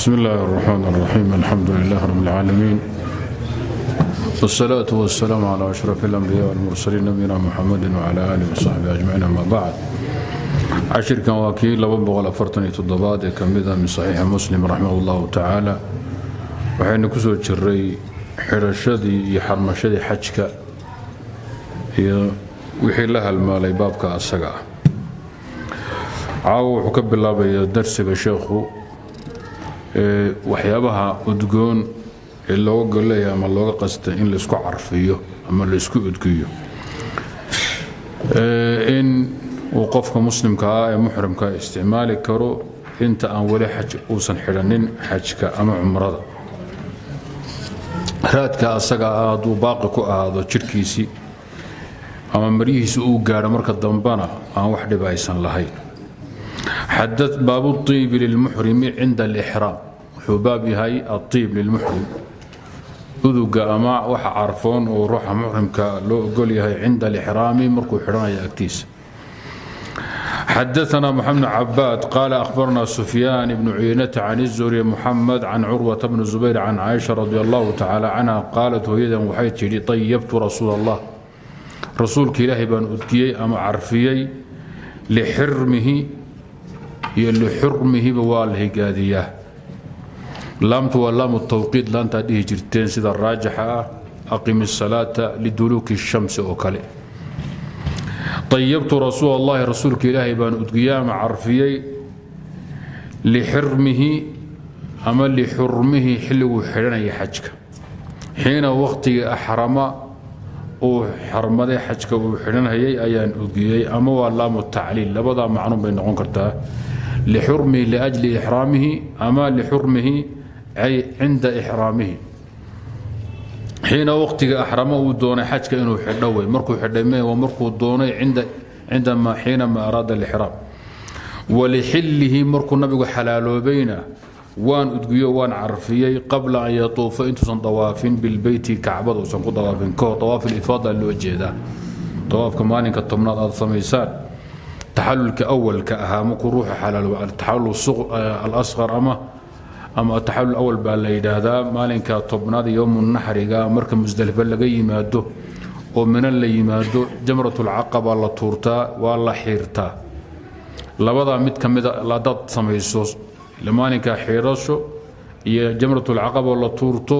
بسم الله الرحمن الرحيم الحمد لله رب العالمين والصلاة والسلام على أشرف الأنبياء والمرسلين نبينا محمد وعلى آله وصحبه أجمعين أما بعد cashirkan waa kii aad ee ka mida min saxiixi muslim raximah اllahu tacaala waxaynu ku soo jiray xidhashadii iyo xarmashadii xajka iyo wixii la halmaalay baabka asaga ah caawo wuxuu ka bilaabaya darsiga sheekhu waxyaabaha udgoon ee looga golleeya ama looga qasta in la isku carfiyo ama la isku udgiyo in uu qofka muslimka ah ee muxrimka isticmaali karo inta aan weli xaj uusan xidhanin xajka ama cumrada. Raadka asaga ah hadduu baaqi ku ahaado jidhkiisii ama maryihiisi uu gaadho marka dambana aan wax dhib aysan lahayn xada baabu iibi lilmuxrimi cinda alixraam wuxuu baab yahay aiib lilmuxrim uduga ama waxa carfoon oo ruuxa muxrimka loo ogol yahay cinda alixraami markuu xidhanaya agtiisa xadaana mxamed cabaad qaala ahbarna sufyaan ibnu cuyeynata can izuhri muxamed can curwata bni zubayr can caaisha radi allahu tacaala canha qaalat hooyadan waxay tidhi ayabtu rasuul allah rasuulka ilaahay baan udgiyey ama carfiyey lixirmihi iyo lixurmihiba waa la higaadiyaa. Laamtu waa laam tawqiid laantaad dhihi jirteen sida raajixa ah aqim salaata liduluuki shamsi oo kale. Ayabtu rasuul allahi rasuulka ilaahay baan udgiyaama carfiyey lixirmihi ama lixurmihi xilliguu xidhanaya xajka. Xiina wakhtigii axrama uu xarmaday xajka uu xidhanhayay ayaan udgiyey ama waa laamu tacliil. Labadaa macnuun bay noqon kartaa lixurmihi liajli ixraamihi ama lixurmihi cinda ixraamihi xiina waqtiga axrama uu doonay xajka inuu xidho wey markuu xidhay me waa markuu doonay xiinama araada alixraam walixillihi markuu nabigu xalaaloobayna waan udgiyo waan carfiyey qabla an yatuufa intuusan dawaafin bilbeyti kacbada uusan ku dawaafin kahor dawaaf ilifaada loo jeedaa dawaafka maalinka tobnaad aad samaysaan taxalulka awalka ahaa markuu ruuxu xalaalooba ataxalul alasqar ama ama ataxalul awal baa la yidhaahdaa maalinka tobnaad yowmu naxriga marka musdalifa laga yimaado oo minan la yimaado jamratulcaqaba la tuurtaa waa la xiirtaa. Labadaa mid ka mida hadaad samayso maalinka xiirasho iyo jamratulcaqaba la tuurto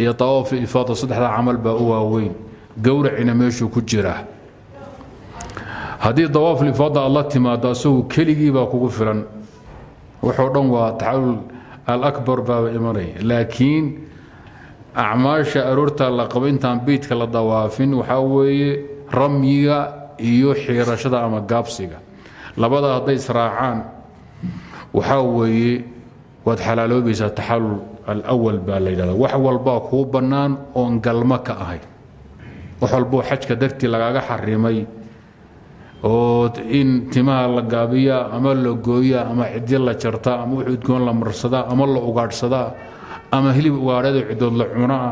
iyo awaafu ifaada saddexdaa camal baa u waaweyn. Gowracina meeshuu ku jiraa haddii dawaaful ifaada aad la timaado asagu keligii baa kugu filan. Waxoo dhan waa taxalul alabar baaba imanaya laakiin acmaasha aroorta la qabo intaan beytka la dawaafin waxaa weeye ramyiga iyo xiirashada ama gaabsiga. Labadaa hadday israacaan waxaa weeye waad xalaaloobaysaa taxalul alawal baa la yidhahda wax walbaa kuu bannaan oon galmo ka ahayn wax walboo xajka dartii lagaaga xarimay oo in timaha la gaabiyaa ama la gooyaa ama ciddi la jartaa ama wix udgoon la marsadaa ama la ugaadhsadaa ama hilib ugaadhada cidood la cunaa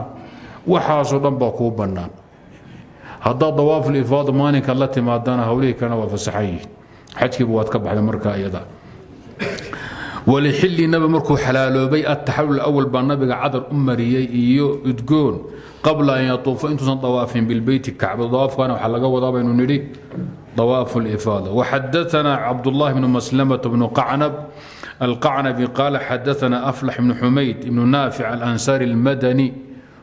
waxaasoo dhan baa kuu bannaan. Haddaad dawaaful ifaada maalinkaad la timaadana howlihii kalena waa fasaxan yihiin. Xajkiiba waad ka baxday markaa iyada. Walixilli nabi markuu xalaaloobay ataxalul awal baa nabiga cadar u mariyey iyo udgoon qabla an yatuufa intuusan dawaafin bilbeyti kacba. Dawaafkana waxaa laga wadaa baynu nidhi طواف الإفاضة وحدثنا عبد الله بن مسلمة بن قعنب القعنبي قال حدثنا أفلح بن حميد بن نافع الأنصاري المدني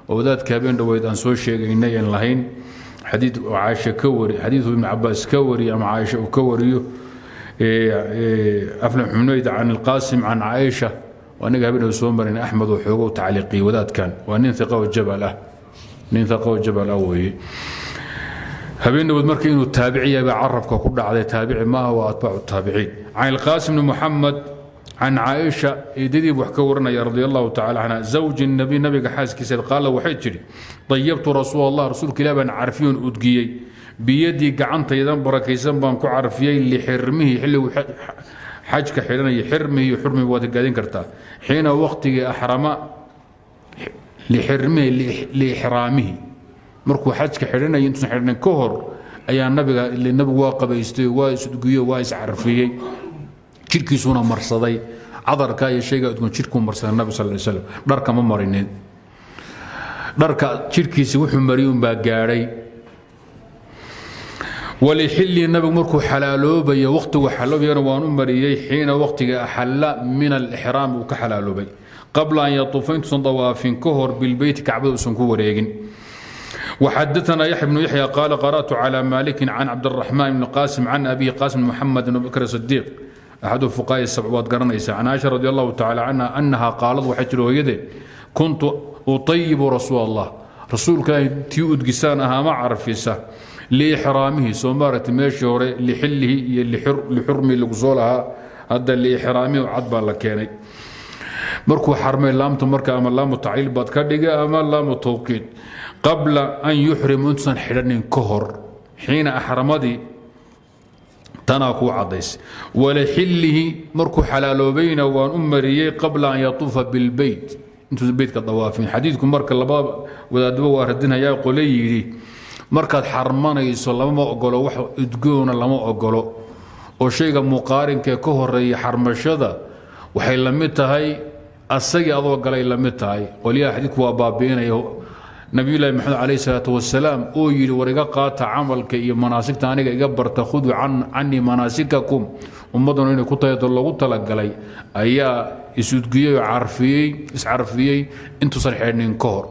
وذات كابين دويد أن سوشي إني لهين حديث عائشة كوري حديث ابن عباس كوري أم عائشة كوري أفلح بن حميد عن القاسم عن عائشة وأنا قابل سومر أحمد وحقوق تعليقي وذات كان وأن ثقة الجبل أه ثقة الجبل أوي habeen dhawood marka inuu taabici yahay baa carabka ku dhacday. Taabici maaha waa atbaacu taabiciin can ilqaasim bni muxamed can caaisha eedadiib wax ka waranaya radi allahu tacala canha zawji nabi nabiga xaaskiisa qaala waxay tidhi dayabtu rasuul allah rasuulka ilah baan carfiyon udgiyey. Biyadii gacantaydan barakaysan baan ku carfiyey lixirmihi xilligu xajka xidhanaya xirmihi xurmihi waad gaadin kartaa. Xiina waqtigii axrama lixirmihi liixraamihi markuu xajka xidhanaya intuusan xidhanin ka hor ayaa nabiga nabigu waa qabaystay waa isudgiyo waa iscarfiyey jidhkiisuuna marsaday. Cadarka iyo shayga udgoon jidhkuu marsada nabi sal lay slam dharka ma marinin dharka jidhkiisi wuxuu mariyay unbaa gaadhay. Walixillii nabigu markuu xalaaloobaya wakhtigu xaloobayana waan u mariyey xiina wakhtiga axalla min alixraam uu ka xalaaloobay qabla an yatuufa intuusan dawaafin ka hor bilbeyti kacbada uusan ku wareegin وxadثna يحيى بن يحيى قال قرأت على مالك عن عبد الرحمن بن قاسم عن أبي قاسم محمد بن بكر الصديق أحد الفقهاء السبع waad garanaysa عن عائشة رضي الله تعالى عنها أنها قالad waxay tiri hooyade كنت أطيب رسول الله rasuulka tii udgisaan ahaa ma carfisa liixraamihi soo maaragtay meeshii hore lixilihi iyo lixurmi lagu soo lahaa hadda liixraamihi cad baa la keenay markuu xarmay laamtu marka ama laamu tacliil baad ka dhiga ama laamu tawqiid qabla an yuxrimu intuusan xidhanin ka hor xiina axramadii tanaa kuu cadays walixillihi markuu xalaaloobayna waan u mariyey qabla an yatuufa bilbeyt intuusan beytka dawaafin. Xadiidku marka laba wadaadaba waa radinhayaa qole markaad xarmanayso lamama ogolo wax udgoona lama ogolo oo shayga muqaarinkaee ka horreeya xarmashada waxay la tahay asagii adoo galay la mid waa baabi'inaya nabiyullaahi maxamed calayhi salaatu wasalaam oo yidhi war iga qaata camalka iyo manaasigta aniga iga barta khuduu canii manaasikakum. Ummadduna inay ku tayado loogu talagalay ayaa isudgiyey oo carfiyey iscarfiyey intuusan xidhnin ka hor.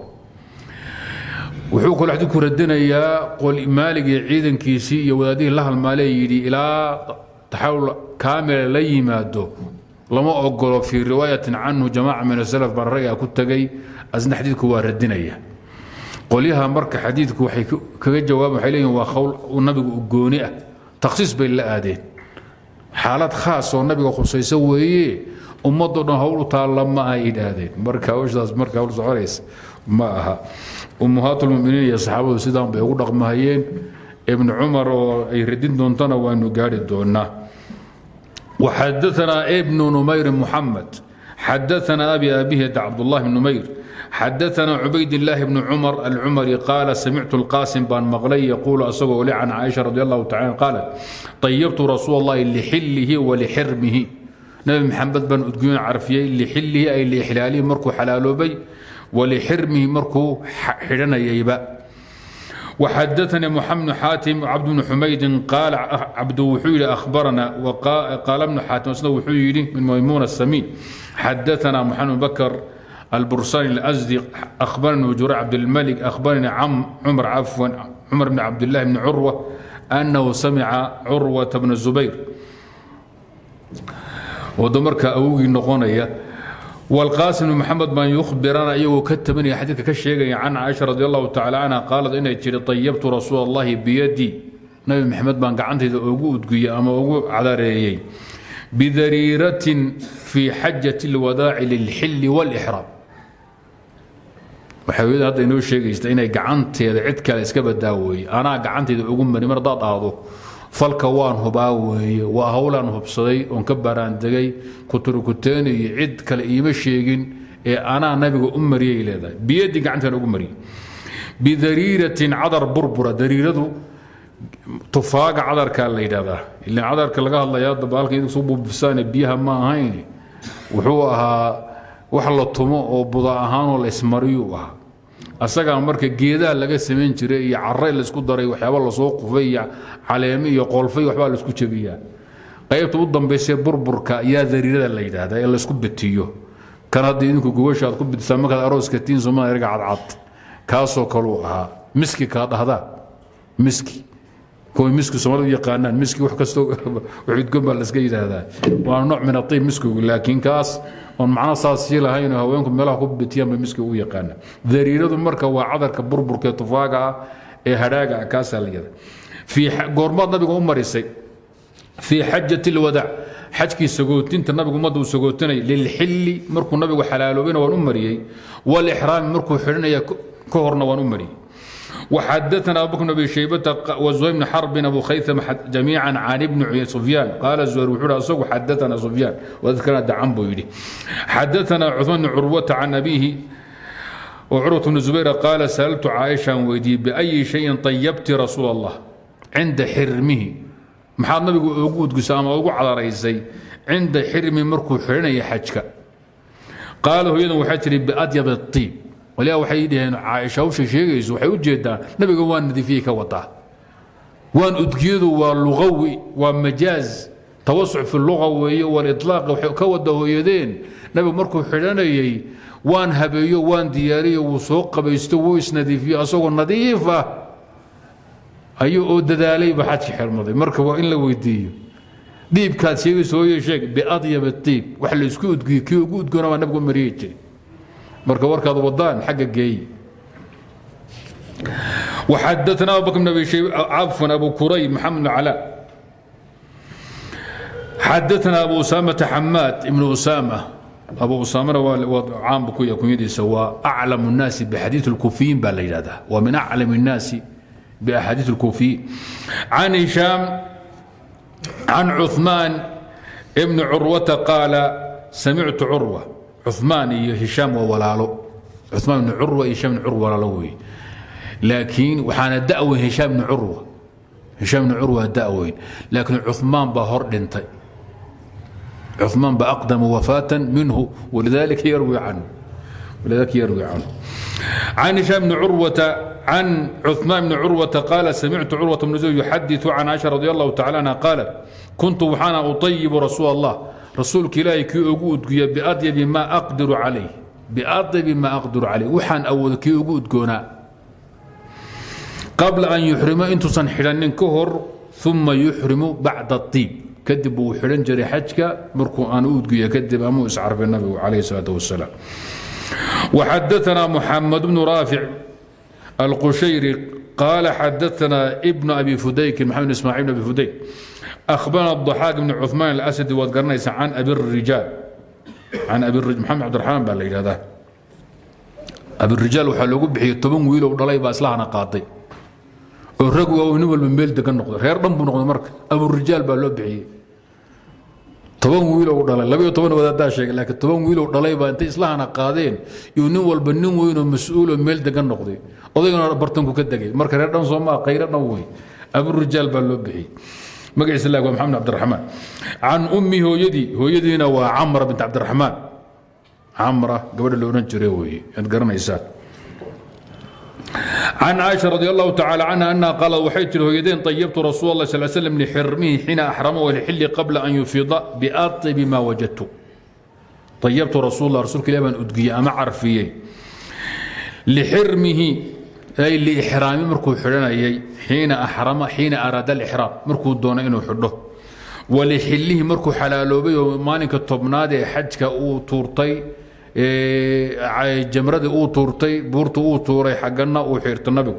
Wuxuu kaloo xadiidku radinayaa maalig iyo ciidankiisii iyo wadaadihii la halmaalee yidhi ilaa taxawul kaamila la yimaado lama ogolo fii riwaayatin canhu jamaaca min asalaf baan raggaa ku tegay asna waa radinaya qolyaha marka xadiidku waxay kaga jawaabaan waxay leeyihiin waa qowl nabiga u gooni ah. Takhsiis bay la aadeen. Xaalad khaas oo nabiga khusayso weeye ummadoo dhan hawl u taalla ma aha yidhaahdeen marka hawshaas marka hawl soconaysa ma aha. Ummuhaatulmuminiin iyo saxaabadu sidaan bay ugu dhaqmahayeen ibnu cumar oo ay radin doontana waanu gaari doonaa waxadaanaa ibnu numayri muxamed xadaanaa abi abihi cabdullahi bn numayr xadaثna cubayd الlah بن cmر الcmri qaala samictu الqاsim baan maqlay yquul asagoo le can caaisha radi الlah taala qaalat طayبtu rasuul الlahi lxilihi walxirmihi nabi maxamed baan udgoyn carfiyey lxilihi ay lixlaalihi markuu xalaaloobay walxirmihi markuu xidhanayayba وxadaثnي محمد بن xاaتم cبد بن حmaydin qaal cabd wuxuu yidhi أhbarna qaal بن xاatim isna wuxuu yidhi min maymuun السمين xadaثna محamed بن بكر البرساني الأزدي أخبرني وجريع عبد الملك أخبرني عم عمر عفوا عمر بن عبد الله بن عروة أنه سمع عروة بن الزبير ودمرك أوغي نقونية والقاسم بن محمد بن يخبرنا أيوه كتبني حديث كشيء عن عائشة رضي الله تعالى عنها قالت إن تري طيبت رسول الله بيدي نبي محمد بن قعنت إذا أوجود أما أوجود على بذريرة في حجة الوداع للحل والإحرام waxay hadda inoo sheegaysta inay gacanteeda cid kale iska badaa weeye. Anaa gacanteeda ugu mari mar hadaad aado. Falka waan hubaa weeye. Waa howlaan hubsaday oon ka baaraandegay kuturukuteen iyo cid kale iima sheegin ee anaa nabiga u mariyay leedahay. Biyadii gacanteena ugu mariyay. Bidariiratin cadar burbura. Dariiradu tufaaga cadarkaa la yidhahdaa ilan cadarka laga hadlaya hadda baalkan idinku soo buubisaane biyaha ma ahayn. Wuxuu ahaa wax la tumo oo buda ahaanoo la ismariyuu ahaa asagaa marka geedaha laga samayn jiray iyo caray laysku daray waxyaaba la soo qufay iyo caleemi iyo qolfay waxbaa la isku jabiyaa qaybta u dambaysee burburka ayaa dariirada la yidhaahdaa ee laysku bitiyo kan hadda idinku gogosha aad ku bitisaan markaad arooska tiin soomaalia erga cadcad. Kaasoo kaluu ahaa. Miski kaa dhahdaa? Miski kuwa miski soomaalidu yaqaanaan miski wax kastoo udgon baa laska yidhaahdaa. Waa nooc min atiib miskigu laakiin kaas oon macno saas sii lahaynoo haweenku meelaha ku bitiyaan bay miski ugu yaqaanaan. Dariiradu marka waa cadarka burburka ee tufaaga ah ee hadhaaga ah kaasaa la fii goormaad nabiga u marisay fii xajati lwadaac xajkii sagootinta nabigu ummadda uu sagootinay lilxilli markuu nabigu xalaaloobayna waan u mariyey walixraami markuu xidhanaya ka horna waan u mariyey وحدثنا أبو بكر بن أبي شيبة وزهير بن حرب أبو خيثم جميعا عن ابن سفيان قال الزهير وحول أسوق حدثنا سفيان وذكرنا دعم بويدي حدثنا عثمان بن عروة عن أبيه وعروة بن الزبير قال سألت عائشة ويدي بأي شيء طيبت رسول الله عند حرمه maxaad nabigu ugu udgusa ama ugu cadaraysay cinda xirmi markuu xidhanaya xajka qaala hooyadan waxay tihi biadyab iib waliyaa waxay dhaheen caaisha hawsha sheegayso waxay u jeedaa nabiga waa nadiifiyey ka wadaa waan udgiyadu waa lugawi waa majaaz tawasuc fi luga weeye waliطlaaq waxay ka wada hooyadeen. Nabigu markuu xidhanayay waan habeeyo waan diyaariyo wuu soo qabaysto wuu isnadiifiyo asagoo nadiif ah. Ayuu oo dadaalayba xajka xirmaday. Marka waa in la weydiiyo. Diibkaad sheegayso hooye sheeg biadyab diib wax la isku udgiyo kii ugu udgoona baa nabigu mariyi jiray marka warkaad wadaan agga geey وxadana abubakr بn abi cafan abu kuray mxamed بn cla xadaana abu usaamata xamaad ibn usaama. Abu usaamana caanba ku ya kunyadiisa. Waa aclam الnaasi bxadiiث الkufiyiin ba la yidhahdaa waa min aclam الnaasi baxaadiiث الkufiyiin can هiشhaam can cuثmaan bn curwata qaala samictu curwa cumaan iyo hishaam waa walaalo. Cumaan ibn curwa iyo hishaam ibn curwa walaalo wey laakiin waxaana daweyn hishaam ibn curwa hishaam ibn curwa daweyn laakiin cumaan baa hor dhintay. Cumaan baa aqdama wafaata minhu walidaalika yarwi canhu can hishaam bni curwata can cumaan bni curwata qaala samictu curwata bn zubayr yuxadiu can caaisha radi allahu tacala anha qaala kuntu waxaana uayibu rasuul allah أطيب رسول الله رسولك إلهي كي أقود بأطيب ما أقدر عليه بأطيب ما أقدر عليه وحان أول كي أقود قونا qabla an yuxrima intuusan xidhanin ka hor uma yuxrimu bacda iib kadib wuu xidhan jiray xajka markuu aan u udgiya kadib amuu iscarbay nabigu calayh salaat wasalaam وxadaثna muxamed bnu raafic alqushayri qaala xadaثna ibn abi fudaykin maxamed ismaaciil bn abi fudayk أخبرنا الضحاك بن عثمان الأسدي waad garanaysa can abi الrijaal can abi maxamed cabdiraxmaan baa la yidhahdaa abirijaal waxaa loogu bixiyey toban wiilow dhalay baa islahana qaaday oo rag waa nin walba meel degan noqday reer dhan buu noqday marka aburijaal baa loo bixiyey toban wiilow dhalay labayo toban wadaadaa sheegay laakiin toban wiilow dhalay baa intay islahana qaadeen iyo nin walba nin weynoo mas-uuloo meel degan noqday odaygana bartanku ka degay marka reer dhan soomaa khayro dhan wey aburijaal baa loo bixiyey magaciisa lag waa maxamed cabdiraxmaan can ummi hooyadii hooyadiina waa camra bint cabdiraxmaan camra gabadha la odhan jire weeye aad garanaysaan. Can caaisha radi allahu tacaala canha annaha qaalad waxay tiri hooyadeen طayabtu rasuul allah sal slam lixirmihi xiina axrama walixilli qabla an yufiida biaطibi ma wajadtu. Ayabtu rasuul allah rasuulka ilah baan udgiyey ama carfiyey lixirmihi ay liixraami markuu xidhanayay xiina araada alixraam markuu doono inuu xidho. Walixillihi markuu xalaaloobay oo maalinka tobnaad ee xajka uu tuurtay jamradii uu tuurtay buurta uu tuuray xaggana uu xiirta nabigu.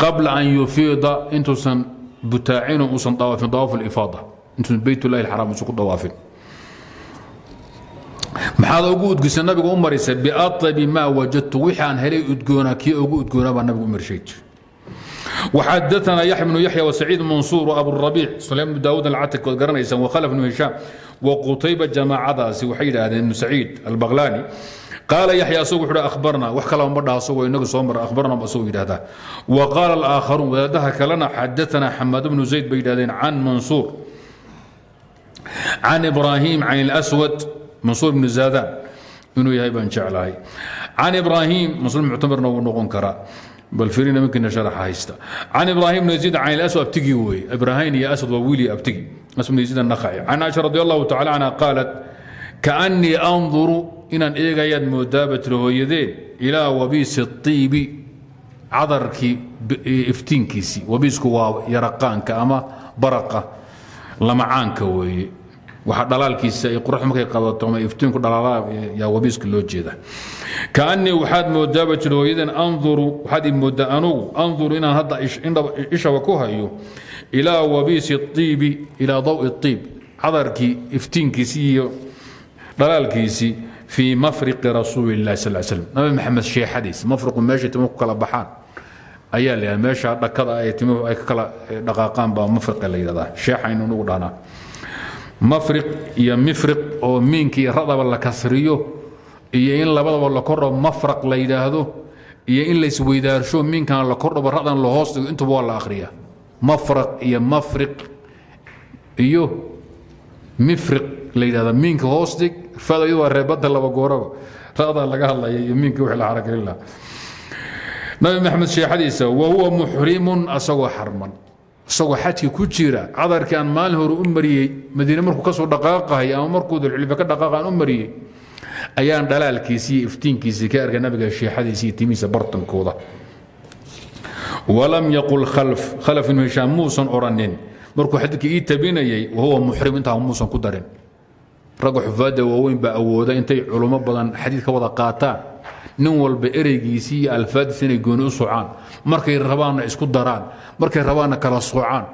Qabla an yufiida intuusan butaacino uusan dawaafin dawaaf lifaada intuusan beytullahi alxaraam uusan ku dawaafin maxaad ugu udgisa nabiga u marisa biaabi maa wajadtu. Wixaan helay udgoona kii ugu udgoonabaa nabigu umarshay jir وxadaثna yaحya بن yaحya وسacيid mansuur abuالرabiic sulaym bn daawud alcatak ood garanaysaan وkhlف بن hishaam وqutayba jamaacadaasi waxay yidhaahdeen ibn saciid albakhlani qaala yaxya asagu wuxu ahbarna wax kalama dhaha asagoo inaga soo mara ahbarna asagu yidhahdaa wa qaala alآakharuun wadaadaha kalena xadaثna xamaad bnu zayd bay yidhahdeen can mansuur can ibraahim can اlأswad mansuur bnu zaadaan inuu yahay baan jeclahay. Can ibraahim mansuur muctamirna wuu noqon karaa bal fiirina minkiina sharaxa haysta. Can ibraahim bn yaziid can ilaswad abtigii weeye ibraahim iyo aswad waa abtigi aswad bn yaziid annakhaci can aisha radi allahu tacala canha qaalat kaannii anduru inaan eegayaad moodaaba tiri hooyadeen ilaa wabiisi طiibi cadarkii iftiinkiisii. Wabiisku waa yaraqaanka ama baraqa lamacaanka weeye waxa dhalaalkiisa ay qurux markay qabato ama iftiinku dhalaalaa yaa wabiiska loo jeeda. Kaanii waxaad moodaaba jira hooyadeen anduru waxaad i moodaa anugu anduru inaan hadda ishaba ku hayo ilaa wabiisi iibi ilaa dawi iib cadarkii iftiinkiisii iyo dhalaalkiisii fii mafriqi rasuuli اllahi sal slam nabi maxamed sheexadiis mafriqu meeshay timuhu ku kala baxaan. Ayaa la meesha dhakada ay timuhu ay ka kala dhaqaaqaan baa mafriqa la yidhahdaa. Sheexaynu nugu dhahnaa mafriq iyo mifriq oo miinkii radaba la kasriyo iyo in labadaba la kordhabo mafraq la yidhaahdo iyo in laisweydaarsho miinkana la kordhabo radan la hoos dhigo intuba waa la akhriya mafraq iyo mafriq iyo mifriq la yidhahda miinka hoos dhig fada iyadu waa reebadda laba gooraba ra'daa laga hadlaya iyo miinka wixii la xaragelin lahaa nabi maxamed sheexadiisa wa huwa muxrimun asagoo xarman isagoo xajki ku jira cadarkii aan maalin hore u mariyey madiine markuu ka soo dhaqaaqahay ama markuu dulcilfa ka dhaqaaqa u mariyey ayaan dhalaalkiisii iyo iftiinkiisii ka arkay nabiga sheexadiisii iyo bartankooda. Walam yaqul khalf khalaf ibnu hishaam muusan odhanin markuu xadiidka ii tabinayay wahuwa muxrim intaa muusan ku darin. Ragga xufaadda waaweyn baa awooda intay culummo badan xadiid ka wada qaataan nin walba ereygiisii iyo alfaadiisi inay gooni u socaan. Markay rabaanna isku daraan markay rabaanna kala soocaan.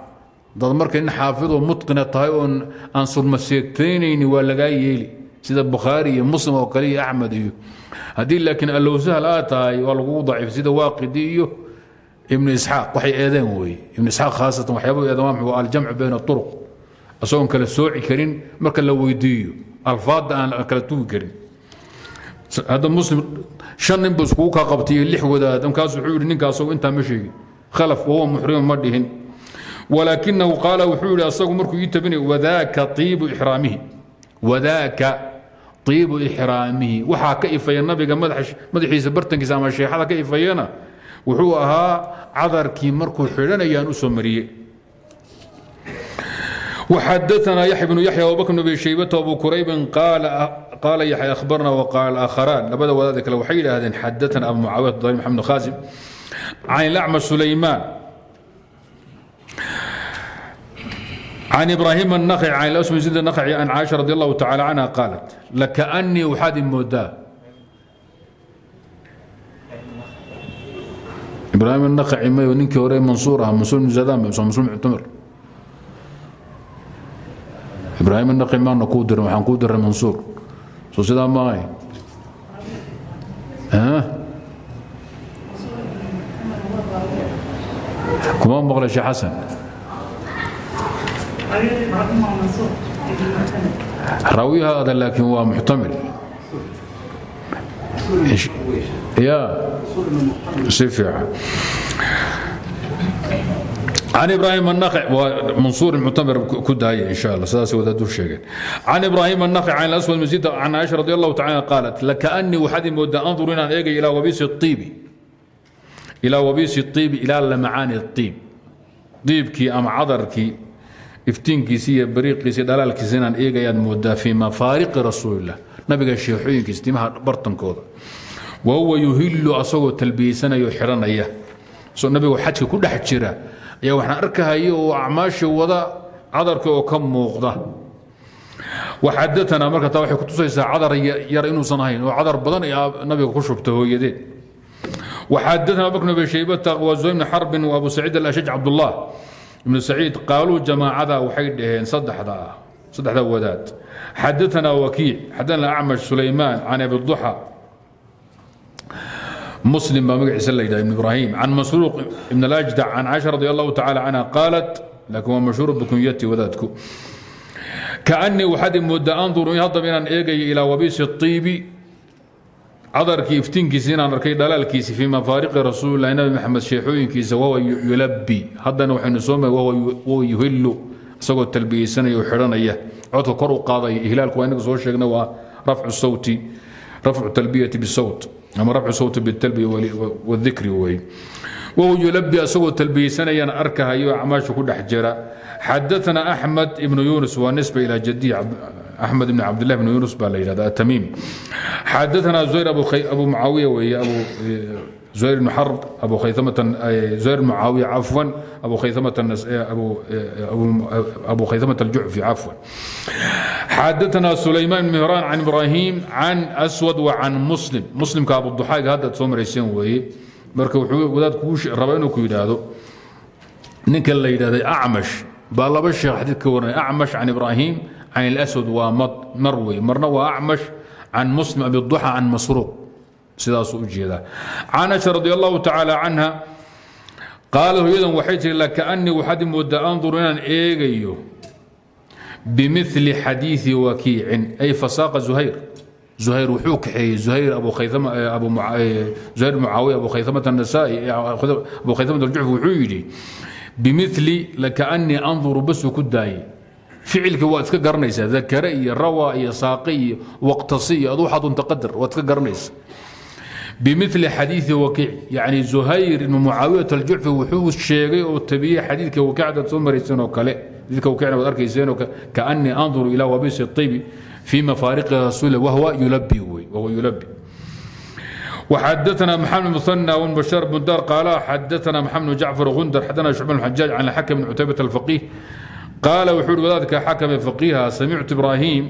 Dad markay nin xaafidoo mutqina tahay oon aan surmaseegtaynayni waa lagaa yeeli. Sida bukhaari iyo muslim oo kale iyo axmed iyo. Haddii laakiin allowsahal aad tahay waa lagugu daciif sida waaqidi iyo ibnu isxaaq. Waxay eedeen weeye ibnu isxaaq khaasatan waxyaaba eedeen waa aljamcu bayna turuq. Asagoon kala sooci karin marka la weydiiyo. Alfaadda aan kala tugi karin hadda muslim shan nin buu iskugu kaa qabtay lix wadaad markaas wuxuu yidhi ninkaasoo intaa ma sheegin khalaf wahuwa muxrimun ma dhihin walaakinahu qaala wuxuu yidhi asagu markuu ii tabinay wadaaka tiibu ixraamihi wadaaka tiibu ixraamihi waxaa ka ifaya nabiga madaxiisa bartankiisa ama sheexada ka ifayana wuxuu ahaa cadarkii markuu xidhanayaan u soo mariyey وxadثna yaحya بن yaحya abubakr بن abi shaybة abu kuraybi qaala qaala yaxya ahbarna waqaal aakharaan labada wadaada kale waxay yidhaahdeen xadaana abu mucaawiya maxamed khaasim can ilacma sulaymaan can ibraahim annakhi can ilsmi zid nakhi an caaisha radi allahu tacala canha qaalat lakaanii waxaad i moodaa ibraahim annakhi mayo ninkii hore mansuur aha mansuur bn zadan bay musul muctamir ibraahim annakhi maana kuu dirin waxaan kuu diray mansuur soo sidaa maahay kuma maqlay sheekh xasan raawiyahaada laakiin waa muxtamil ya. Si fiican an ibraahim mansuur muctamir ku daaya insha alla sidaas wadaadu sheegeen can ibraahim annaqi can aswad masjid can caaisha radi allahu tacala qaalat lakaanii waxaad i moodaa anduru inaan eegayo ilaa wabiisi iibi ilaa wabiisi iibi ilaa lamacaani iib diibkii ama cadarkii iftiinkiisii iyo bariiqiisi dhalaalkiisa inaan eegayaad moodaa fii mafaariqi rasuulillah nabiga sheexooyinkiisa timaha bartankooda wa huwa yuhillu asagoo talbiyeysanayao xidhanaya so nabigu xajka ku dhex jira ayaa waxaan arkahaya oo acmaashii wada cadarka oo ka muuqda. Waxadaana marka taa waxay kutusaysaa cadar yar inuusan ahayn oo cadar badan ay nabiga ku shubta hooyadee waxadaana abubakr abi shaybata waa zuhay bni xarbin waa abu saciid alashaj cabdullah ibnu saciid qaaluu jamaacada waxay dhaheen saddexda ah saddexda wadaad. Xadaana wakiic xadaana acmash sulaymaan can abiduxa mslim baa magaciisa la yidhah ibn ibraahim can masruuq ibn اlajdac can caisha radi allahu tacala canha qaalat laakiin waa mashhuura bikunyati wadaadku. Kaanii waxaad imoodaa anduru in haddaba inaan eegayo ilaa wabiisi iibi cadarkii iftiinkiisa inaan arkay dhalaalkiisi fii mafaariqi rasuulilah nabi maxamed sheexooyinkiisa wahuwa yulabi haddana waxaynu soo ma wahuwa yuhilu isagoo talbiyeysanaya oo xidhanaya. Codka kor u qaadaya ihlaalku waa inaga soo sheegna waa rafcu sawti rafcu talbiyai bisawt ama rafcu sawt bitalbiya wadikri wey wahu yulabi asagoo talbiyaysanayaana arkahayo acmaasha ku dhex jira xadaana axmed ibnu yuunus waa nisba ilaa jadii axmed ibn cabdilah ibn yuunus baa la yidhahda atamiim xadaana zuhayr abu mucaawiya weeye abu زهير بن حرب أبو خيثمة زهير معاوية عفوا أبو خيثمة النس... أبو أبو أبو خيثمة الجعفي عفوا حدثنا سليمان بن مهران عن إبراهيم عن أسود وعن مسلم مسلم كأبو الضحاك هذا تسوم ريسين وهي مركب وذات كوش ربعين كيدادو نك اللي يدادي أعمش بالله بشر حديث كورنا أعمش عن إبراهيم عن الأسود ومروي مرنا وأعمش عن مسلم أبي الضحى عن مسروق sidaasuu u jeedaa can aisha radi allahu tacaala canha qaala hooyadan waxay tiri lakaanii waxaad i eegayo bimili xadiii wakiicin. Ay fasaaqa zuhayr. Uhayr wuxuu kaxeeyey uhayr mucaawiya abu khaysamat anasaa'i eh, abu eh, khaysamat eh, aljuxfi wuxuu yidhi bimili lakaanii anduru basuu ku daayey ficilkii waad iska garanaysaa. Dakare iyo rawaa iyo saaqi waqtasi iyo adu waxaadunta qadar iska garanaysa bimili xadiii wakiic yani zuhayr ibn mucaawiyaة aljucfi wuxuu sheegay oo tabiyey xadiidka wakiicadaad soo marayseen oo kale xadiidka wakicna waad arkayseen kaanii anduru ilaa wabisi ibi fii mafaariqi rasuul wahwa yulabi wey wahwa yulabi xadna mxamed mثنى bشhاr bn dar qaala xadana mxamed jacfar kundar xadna شhucb xajaaj can xakm bn cutaybaة الفقih qaala wuxuu uhi wadaadka xakme فقيha samictu ibrahim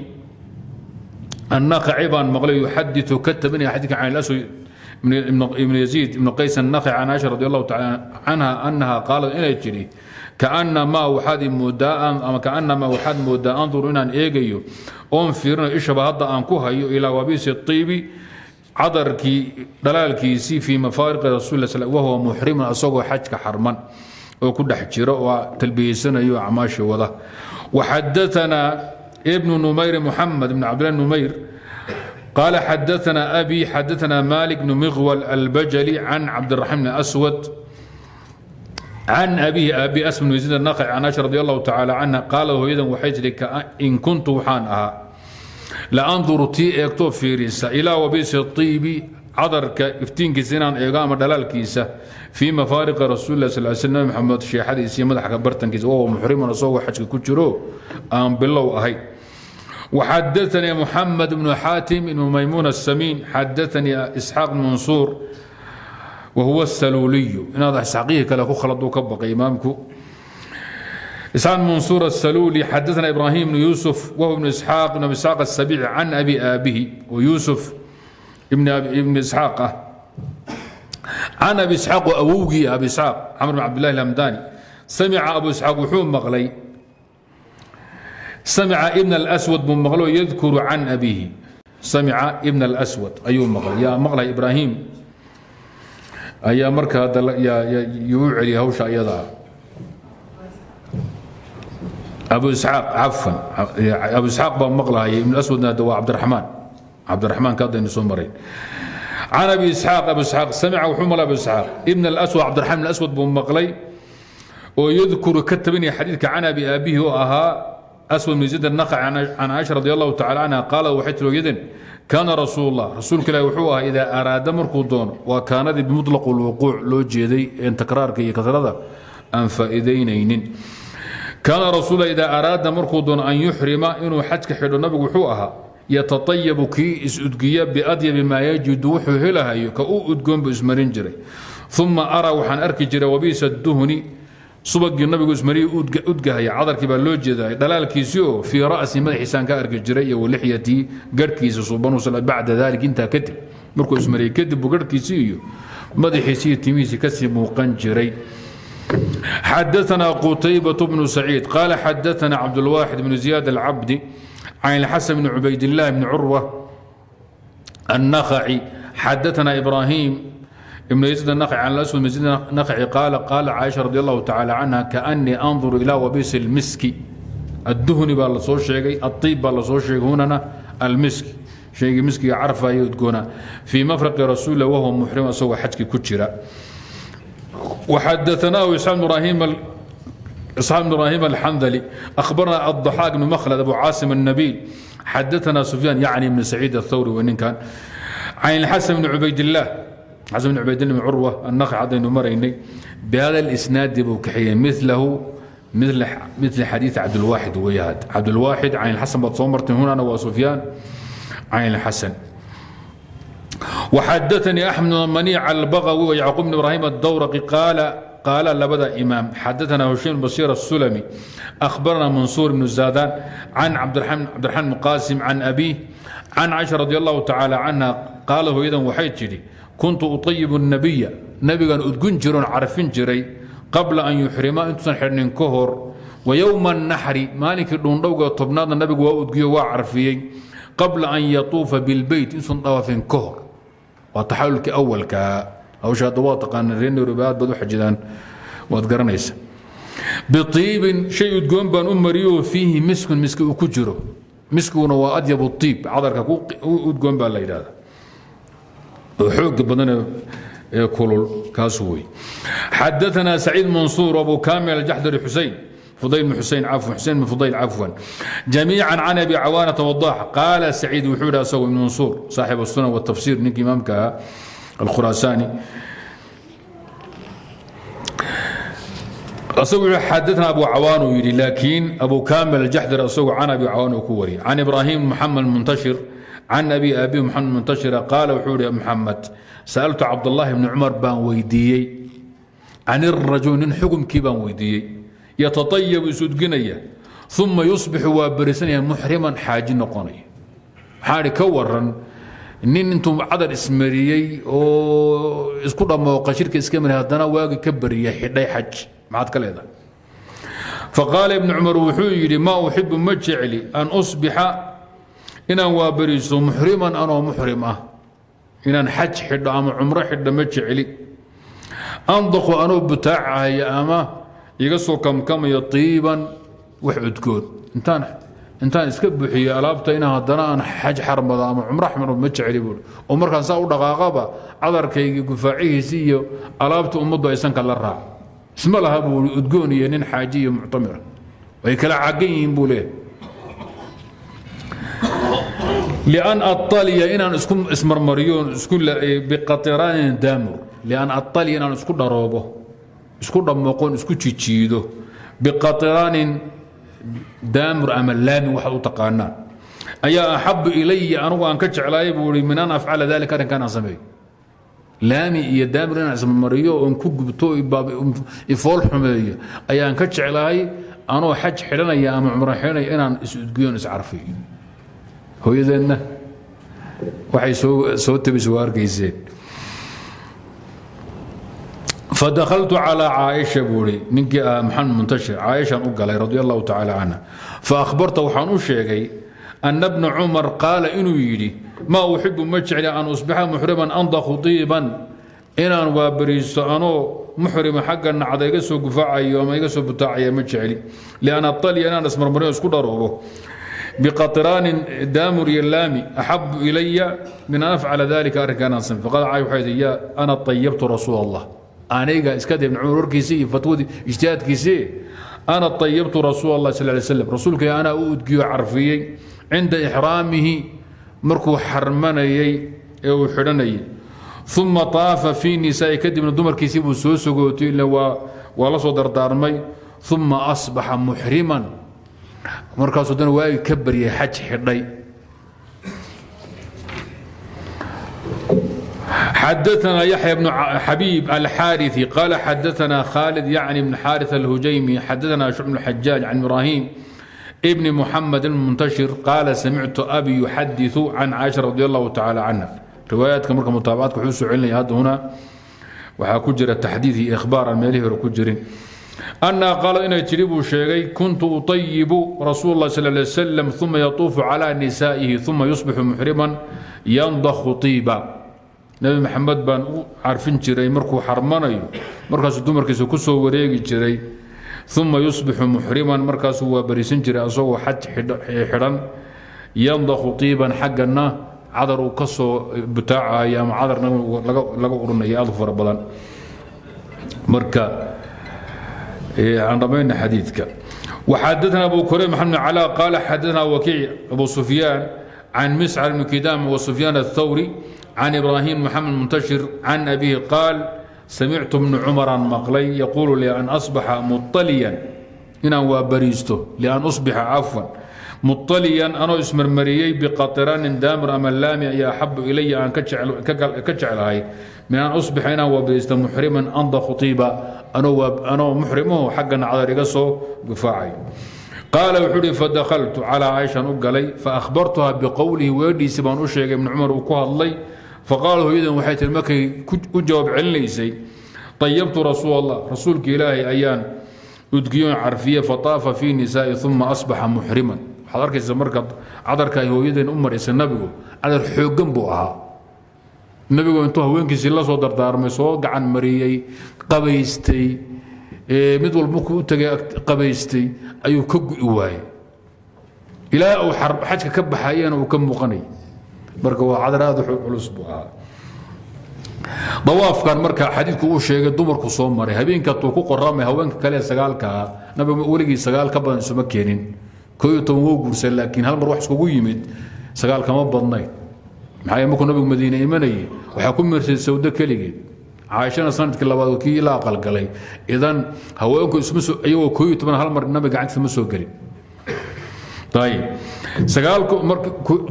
annakhaci baan maqlay yuxadiثu ka tabinaya xadiidka can اlأswd ابن يزيد بن قيس النخع عن عائشة رضي الله تعالى عنها أنها قالت إلى جري كأنما وحد مداء أما كأنما وحد مداء أنظر إن إيجيو oon fiirinayo ishaba hadda aan ku hayo ilaa wabiisi iibi cadarkii dhalaalkiisii fii mafaariqi rasul wahuwa muxrimun asagoo xajka xarman oo ku dhex jira oo talbiyeysanayo acmaashii wada waxadaanaa ibnu numayr muxamed ibn cabdillah numayr قال حدثنا أبي حدثنا مالك بن مغول البجلي عن عبد الرحمن الأسود عن أبيه أبي أسم بن يزيد النقع عن عائشة رضي الله تعالى عنها قال هويدا وحيت إن كنت وحان أها لأنظر تي إكتو في ريسا إلى وبيس الطيب عذرك افتين كيسينان إيقام دلال كيسة في مفارق رسول الله صلى الله عليه وسلم محمد شيخ حديث مدح كبرتن كيس وهو محرم نصوه حج كجرو أم بالله أهي وحدثني محمد بن حاتم بن ميمون السمين حدثني إسحاق بن منصور وهو السلولي إن هذا إسحاقيه كلا خلط كبق إمامكم إسحاق منصور السلولي حدثنا إبراهيم بن يوسف وهو ابن إسحاق بن إسحاق السبيع عن أبي آبه ويوسف ابن أبي ابن إسحاق عن أبي إسحاق وأوجي أبي إسحاق عمرو بن عبد الله الهمداني سمع أبو إسحاق وحوم مغلي سمع ابن الأسود بن مغلو يذكر عن أبيه سمع ابن الأسود أيوه مغلي يا مغلي إبراهيم ayaa marka hadda yuu celiya hawsha iyada abu isxaaq cafan abu isxaaq baa maqlahaya ibn aswadna waa cabdiraxmaan cabdiraxmaan ka haddaynu soo marayn can abi isxaaq abu isxaaq samica wuxuu maqlay abu isxaaq ibn alaswad cabdiraxmaan ibn aswad buu maqlay oo yadkuru ka tabinaya xadiidka can abi aabihi oo ahaa aswad bn yaziid annaqaci can caaisha radi allahu tacala canha qaala waxay tiri hooyadeen kaana rasuul allah rasuulka ilahi wuxuu ahaa idaa araada markuu doono waa kaanadii bimutlaqu lwuquuc loo jeeday een takraarka iyo kasrada aan faa'iidaynaynin kaana rasuul idaa araada markuu doono an yuxrima inuu xajka xidho nabigu wuxuu ahaa yatatayabu kii is-udgiya biadyabi maa yajidu wuxuu helahayo ka u udgoon buu ismarin jiray uma araa waxaan arki jiray wabiisa duhni subagii nabigu ismariyi udgahaya cadarkii baa loo jeeday dhalaalkiisii oo fii ra'si madaxiisaan ka arki jiray iyo walixyatii garhkiisa subanu bacda dalik intaa kadib markuu ismariyey kadib buu garhkiisii iyo madaxiisii iyo timihiisii kasii muuqan jiray حدثنا قتيبة بن سعيد قال حدثنا عبد الواحد بن زياد العبدي عن الحسن بن عبيد الله بن عروة النخعي ibn ysd an aswadnai qaal qaala caaisha radi allahu tacaala canha kaanii anduru ilaa wabiis ilmiski adduhni baa la soo sheegay aiib baa la soo sheegay hunana almiski shaygii miskiga carfayo udgoona fii mafraqi rasuul wahuwa muxrim asagoo xajkii ku jira. Waxadaanaahu isxaaq bn ibraahim alxandali ahbaranaa addaxaaq bn makhlad abu caasim annabiil xadaanaa sufyaan yacni ibn saciid athawri wey ninkan. Can ilxasan bni cubaydillaah وإن كان عن الحسن بن عبيد الله حسن بن عبيد الله بن عروة النخع عدن مريني بهذا الإسناد بوكحية مثله مثل مثل حديث عبد الواحد وياد عبد الواحد عن الحسن بتصومرت هنا أنا وسفيان عن الحسن وحدثني احمد بن منيع البغوي ويعقوب بن ابراهيم الدورقي قال قال لبدا امام حدثنا هشام بن بصير السلمي اخبرنا منصور بن الزادان عن عبد الرحمن عبد الرحمن بن قاسم عن kuntu uayibu nabiya nabigan udgun jiron carfin jiray qabla an yuxrima intuusan xidhnin ka hor. Wa yowma anaxri maalinkii dhuundhowga tobnaadna nabigu waa udgiyo waa carfiyey qabla an yatuufa bilbeyt intuusan dawaafin ka hor. Waa taxalulkii awalkaa hawsha hadda waa taqaanaan reer nairobi aad baad u xajidaan waad garanaysa biiibin shay udgoon baan u mariyo fiihi miskun miski uu ku jiro. Miskiguna waa adyabu iib cadarka udgoon baa la yidhahda oo xooga badan ee kulul kaasuu wey xadaana saciid mansuur abu kamil aljaxdari xusein udayl usein usein udayl cafwan jamiica can abi cawaanata wadax qaala saciid wuxuu yidhi asagu ibn mansuur saaxib asunan watafsir ninka imaamka ahaa alkhuraasaani asagu wuxuu xadana abu cawaan uu yidhi abu kamil aljaxdari asagu can abi cawaan uu ku wariyay can muntashir can abi abi maxamed muntashira qaala wuxuu ihi maxamed sa'altu cabdulaahi bni cumar baan weydiiyey can irajul nin xukumkii baan weydiiyey yatatayabu isudginaya uma yusbixu waa berisanaya muxriman xaaji noqonaya maxaa idhi ka waran nin intuu cadar ismariyey oo isku dhammooqa shirka iska mariy haddana waagi ka beriya xidhay xaj maxaad ka leedahay faqaala ibnu cumar wuxuu yidhi maa uxibu ma jecli an usbixa inaan waabariiso muxriman anoo muxrim ah. Inaan xaj xidho ama cumro xidho ma jecli. Andaqu anoo butaacahaya ama iga soo kamkamayo tiiban wax udgoon. Intaan intaan iska buxiyo alaabta inaan haddana aan xaj xarmado ama cumro xarmado ma jecli buui oo markaan saa u dhaqaaqaba cadarkaygii gufaacihiisi iyo alaabta ummaddu aysan kala raac isma laha buu udgoon iyo nin xaaji iyo muctamira way kala cagan yihiin buu leeyahay lian aaliya inaan isku ismarmariyo isku biqatiraanin daamur lian aaliya inaan isku dharoobo isku dhamoqon isku jijiido biqatiraanin daamur ama laamin waxaad u taqaanaan ayaa axabu ilaya anugu aan ka jeclaayay buu i min an afcala dalika arrinkan laami iyo daamur inaan ismariyo oon ku gubto ifool xumeeyo ayaan ka jeclahay anoo xaj xidhanaya ama cumro xidhanaya inaan isudgiyoon iscarfiyo hooyadeenna waxay soo tabisay waa argayseen fadahaltu calىa caaisha buu ihi ninkii ah maxamed muntashir caaishaan u galay radi allahu tacaala canha faahbarta waxaan u sheegay ana bna cumar qaala inuu yidhi maa uxibu ma jecli an usbixa muxriman andaqu diiban inaan waabariisto anoo muxrima xagga nacda iga soo gufaacayo ama iga soo butaacayo ma jecli. Lianna alya inaan ismarmaryo isku dharoobo أنا نسمر مريم اسكو دروبه بقطران دامر يلامي أحب إلي من أن أفعل ذلك أركان فقال عائشة يا أنا طيبت رسول الله aniga iska dee ibn cumar warkiisii iyo fatwadii ijtihaadkiisii ana ayabtu rasuul allah sal lay slam rasuulka anaa u udgiyo carfiyey cinda ixraamihi markuu xarmanayey ee uu xidhanayay uma طaafa fii nisaa'i kadibna dumarkiisii buu soo sogootay ila waa waa la soo dardaarmay uma asbaxa muxriman markaasuu dana waagi ka baryay xaj xidhay حدثنا يحيى بن حبيب الحارثي قال حدثنا خالد يعني بن حارث الهجيمي حدثنا شعب بن الحجاج عن ابراهيم ابن محمد المنتشر قال سمعت ابي يحدث عن عائشه رضي الله تعالى عنها روايات مركم متابعات كحوس علي هذا هنا وحكجر التحديث اخبارا ماله كجر أن قال إن تجربوا شيئا كنت أطيب رسول الله صلى الله عليه وسلم ثم يطوف على نسائه ثم يصبح محرما ينضخ طيبا nebi maxamed baan u carfin jiray markuu xarmanayo markaasuu dumarkiisa ku soo wareegi jiray uma yusbixu muxriman markaasuu waa barisan jiray asagoo xaj xidhan yandakhu tiiban xaggana cadar uu ka soo butaacayo ama cadar laga urinayo aad u fara badan marka aan dhammayna xadiidka وحدثنا أبو كريم محمد علاء قال حدثنا وكيع أبو سفيان عن مسعر بن كدام وسفيان الثوري عن إبراهيم محمد منتشر عن أبيه قال سمعت ابن عمر مقلي يقول لأن أصبح مطليا هنا وبريسته لأن أصبح عفوا مطليا أنا اسم المريي بقطران دامر أم اللامي يا أحب إلي أن كجعل هاي من أن أصبح هنا وبريسته محرما أنضى خطيبا أنا أنا محرمه حقا على رقصه قفاعي قال وحوري فدخلت على عائشة أقلي فأخبرتها بقوله ويدي سبان أشيك ابن عمر وكوها الله فقال هو إذن وحيت المكي أجاوب عليسي طيبت رسول الله رسولك إلهي أيان يدقيون عرفية فطاف في نساء ثم waxaad arkaysa marka cadarka ay hooyadeen u marisa nabigu cadar xooggan buu ahaa. Nabigu intuu haweenkiisii la soo dardaarmay soo gacan mariyey qabaystay mid walba ku u tegay qabaystay ayuu ka gu'i waayey. Ilaa uu xajka ka baxayeena uu ka muuqanay. Marka waa cadar aad culus buu ahaa. Dawaafkan marka xadiidku uu sheegay dumarku soo maray. Habeenka tuu ku qoramay haweenka kale sagaalkaa ah, nabigu weligii sagaal ka badan isuma keenin koo toban wou guursan laakiin hal mar wax iskugu yimid sagaal kama badnayn. Maxaa markuu nabigu madiine imanayay waxaa ku miirsay sawdo keligeed. Caaishana sannadkii labaad kii la aqalgalay. Idan haweenku iyagoo koo iyo toban hal mar nabiga gacantiisa ma soo gelin. Ayib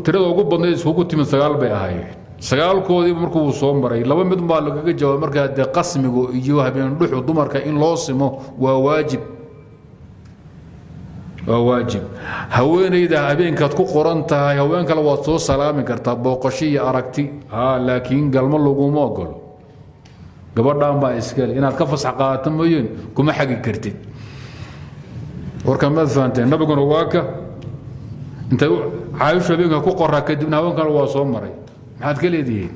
tirada ugu badnayd iskugu timid sagaal bay ahaayeen. Sagaalkoodiiba markuu soo maray laba mid baa lagaga jawaabay markaa dee qasmigu iyo habeen dhuxu dumarka in loo simo waa waajib waa waajib. Haweenayda habeenkaad ku qoran tahay haween kale waad soo salaami kartaa booqasho iyo aragti. Laakiin galmo laguma ogolo gabadhaan baa iskale inaad ka fasax qaadato mooyeen kuma xagi kartid. Warka maad fahanteen? Nabiguna waa ka. Intay caayishu habeenka ku qoraa kadibna haween kale waa soo maray. Maxaad ka leedihiin?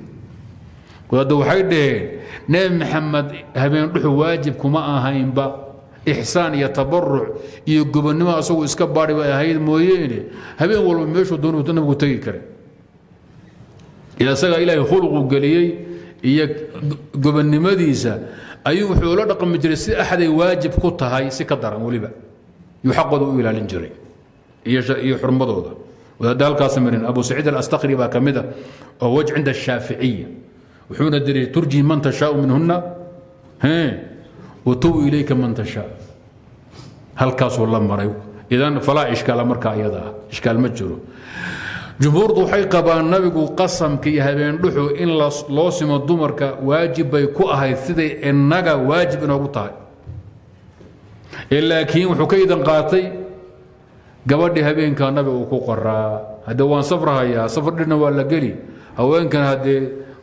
Waxay dhaheen nebi maxamed habeen dhuxu waajib kuma ahaynba ixsaan iyo tabaruc iyo gobonnimo asagu iska baadhi bay ahayd mooyeene. Habeen walba meeshuu doonu nabigu tegi kare. Isagaa ilaahay khuluqu geliyey iyo gobonnimadiisa ayuu wuxuu la dhaqmi jiray si axaday waajib ku tahay si ka daran weliba. Yuu xaqooda u ilaalin jiray iyo xurmadooda. Wadaadda marin abu saciid alastakri baa ka a oo waj cinda ashaaficiya wuxuuna diray turji man tashaau minhunna watubu ilayka man tashaa halkaasuu la maray idan falaa ishkaala markaa iyada ishkaal ma jiro jumhuurtu waxay qabaan nabigu qasamka iyo habeen dhuxu in loo simo dumarka waajib bay ku ahayd siday innaga waajib inoogu tahay laakiin wuxuu ka idan qaatay gabadhii habeenkaa nabiga ku qoraa haddee waan safrahayaa safar dhirna waa la geli haweenkan haddee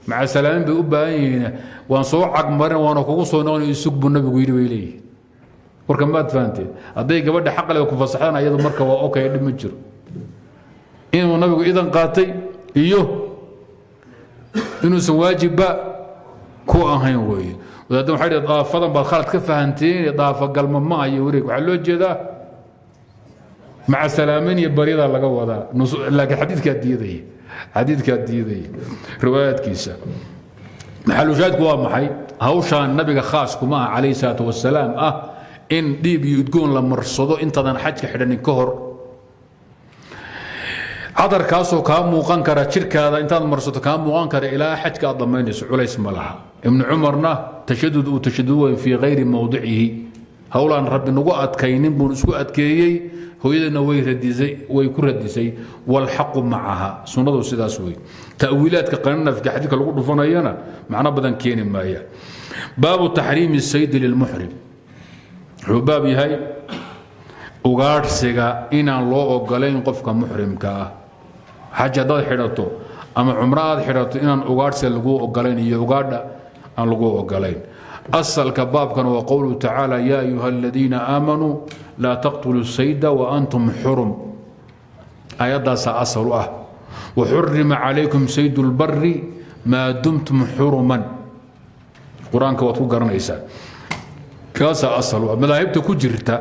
macasalaamin bay u baahan yihiin. Waan soo cagmarin waana kugu soo noqon isug buu nabigu yidhi bay leeyihiin warka maad fahanteen? Hadday gabadha xaqale ku fasaxdaan ayadu marka waa okay dhib ma jiro. Inuu nabigu idan qaatay iyo inuusan waajibba ku ahayn weeye. Wadaadda waxay dhihi daafadan baad khalad ka fahanteen daafa galma ma iyo wareeg. Waxaa loo jeedaa maca salaamin iyo baryadaa laga wadaa. Laakiin xadiidkaa diidaya xadiidkaa diidaya riwaayaadkiisa maxalushaadku waa maxay hawshaan nabiga khaas kuma ah calayhi salaatu wasalaam ah in dhiib iyo udgoon la marsado intaadan xajka xidhanin ka hor cadarkaasoo kaa muuqan kara jirkaada intaad marsato kaa muuqan kara ilaa xajka aad dhammaynayso culays ma laha ibnu cumarna tashadud uu tashadud weyn fii hayri mowdicihi howlaan rabbi nagu adkaynin buun isku adkeeyey hooyadana way ku radisay walxaqu macaha. Sunnadu sidaas wey ta'wiilaadka qananafka xadiidka lagu dhufanayana macno badan keeni maaya. Baabu taxriimi saydi lilmuxrim wuxuu baab yahay ugaadhsiga inaan loo ogolayn qofka muxrimka ah. Xaj haddaad xidhato ama cumro aad xidhato inaan ugaadhsiga laguu ogolayn iyo ugaadha aan lagu ogolayn asalka baabkan waa qowluhu tacaala yaa ayuha aladiina aamanuu laa taqtuluu sayda waantum xurum. Ayaddaasaa asal ah. Waxurima calaykum saydu lbari maa dumtum xuruman. Qur'aanka waad ku garanaysaa. Kaasaa asal ah. Madaahibta ku jirta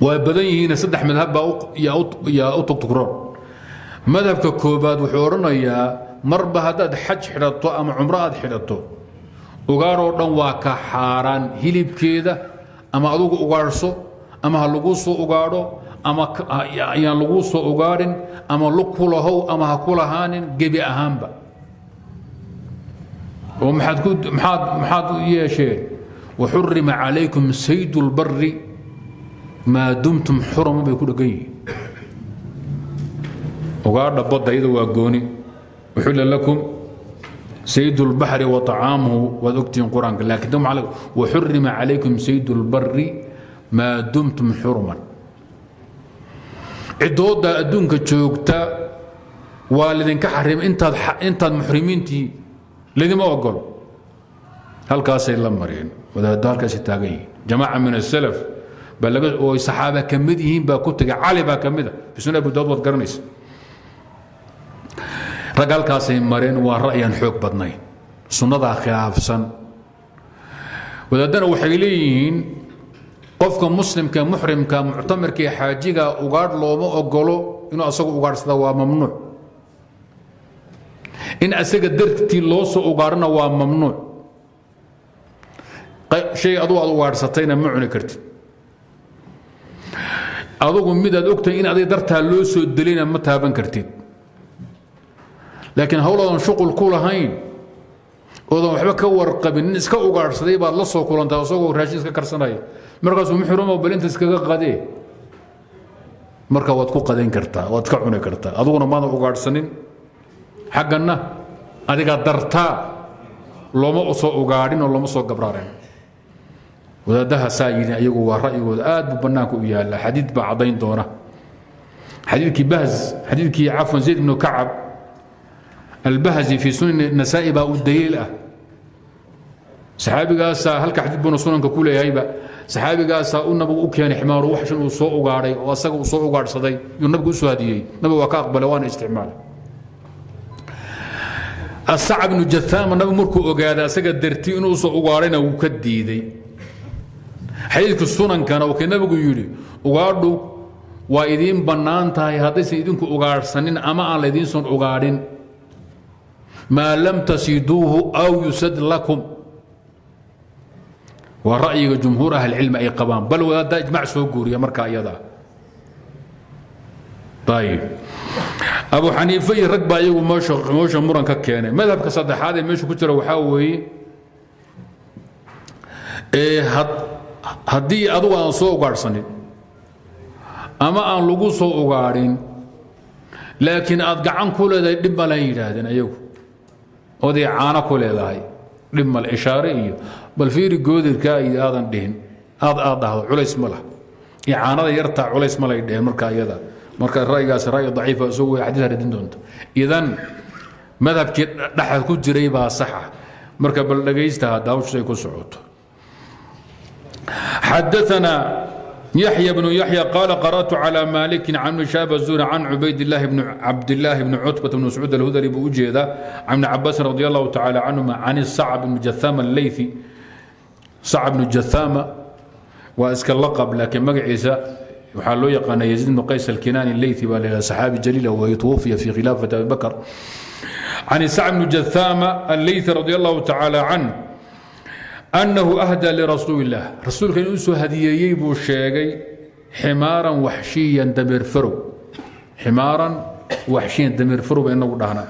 waa badan yihiin saddex madhab baa yaa u tugtugroon madhabka koobaad wuxuu odhanayaa marba haddaad xaj xidhato ama cumro aad xidhato ugaaroo dhan waa ka xaaraan hilibkeeda ama adugu ugaadhso ama ha laguu soo ugaadho ama ayaan laguu soo ugaadhin ama lug ku ama ha ku lahaanin gebi ahaanba. Oo maxaad maxaad yeesheen waxurima calaykum saydu lbari maa dumtum xurama bay ku dhegan yihiin. Ugaadha badda waa gooni. Uxilla lakum sayd اlbaxri waطacaamuhu waad ogtihiin qur-aanka laakiin waxurima calaykum sayd اlbari maa dumtum xuruman cidooda adduunka joogta waa lidinka xarimay intaad intaad muxrimiintii lidima ogolo halkaasay la mareen wadaado halkaasay taagan yihiin jamaaca min asalaf baa laga oo saxaaba ka mid yihiin baa ku tegay cali baa ka mid a fi sunan abu daawud waad garanaysa rag halkaasay mareen waa ra'yaan xoog badnayn sunnadaa khilaafsan wadaaddana waxay leeyihiin qofka muslimka muxrimka muctamirka ee xaajiga ugaadh looma ogolo inuu asagu ugaadhsada waa mamnuuc. In asaga dartii loo soo ugaarhana waa mamnuuc. Shay adugu aad ugaadhsatayna ma cuni kartid. Adugu midaad ogtahay in adig dartaa loo soo delayna ma taaban kartid laakiin hawlaadan shuqul ku lahayn oodan waxba ka warqabin nin iska ugaadhsaday baad la soo kulantaa isagoo raashin iska karsanaya. Markaasuu muxrumo balinta iskaga qadee marka waad ku qadayn kartaa waad ka cuni kartaa. Aduguna maadan ugaadhsanin. Xagganna adiga dartaa looma soo ugaadhin oo looma soo gabraaren wadaadaha saa yidhi ayagu waa ra'yigooda aad buu bannaanka u yaallaa. Xadiid baa caddayn doona. Xadiidkii bahz xadiidkii cafwan zayd ibnu kacab albahzi fii sunan nasaa'i baa u daliil ah saxaabigaasaa halka xadiid buuna sunanka ku leeyahayba saxaabigaasaa u nabigu u keenay ximaaru waxshan uu soo ugaadhay oo asaga uu soo ugaadhsaday yuu nabigu u soo hadiyey nabigu waa ka aqbalay waana isticmaalay asac bnu jahaama nabigu markuu ogaaday asaga darti inuu soo ugaadhayna wuu ka diiday xadiidka sunankana uu kii nabigu yidhi ugaadhu waa idiin bannaan tahay haddaysan idinku ugaadhsanin ama aan laydiin son ugaadhin maa lam tasiduuhu aw yusad lakum. Waa ra'yiga jumhuur ahlicilmi ay qabaan. Bal wadaaddaa ijmac soo guuriya markaa iyadaa ayib abu xaniife iyo rag baa iyagu meesha muran ka keenay. Madhabka saddexaad ee meesha ku jira waxaa weeye haddii adugu aan soo ugaadhsanin ama aan lagu soo ugaadhin laakiin aad gacan ku leedahay dhib male yidhaahdeen ayagu oday caano ku leedahay. Dhib male ishaare iyo bal fiiri goodirkaa iyo aadan dhihin. Aad aad dhahdo culays ma lah iyo caanada yartaa culays ma lay dheheen marka iyada. Marka ra'yigaas ra'yi daciifa isagu way xadiis radin doonta idan madhabkii dhaxad ku jiray baa saxa. Marka bal dhagaysta hadda hawshay ku socoto yaxya bnu yaxya qaala qara'tu calى maalikin can bni shaab azuuri can cubaydilahi bni cabdilaahi bni cutbata bni mascuud alhudali buu u jeedaa can bni cabaasin radi allahu tacala canhuma can sacab bni jathama alleyfi sacab bnu jathama waa iska laqab laakiin magaciisa waxaa loo yaqaana yaziid bnu qays alkinaani alleyfi baa laydhaha saxaabi jaliila waytwufiya fi khilaafati abi bakr can sacab bnu jathama alleyfi radi allahu tacala canه annahu ahda lirasuuli illaah rasuulka inuu soo hadiyeeyey buu sheegay ximaaran waxshiyan dameerfarow ximaaran waxshiyan dameerfarow ba inagu dhahna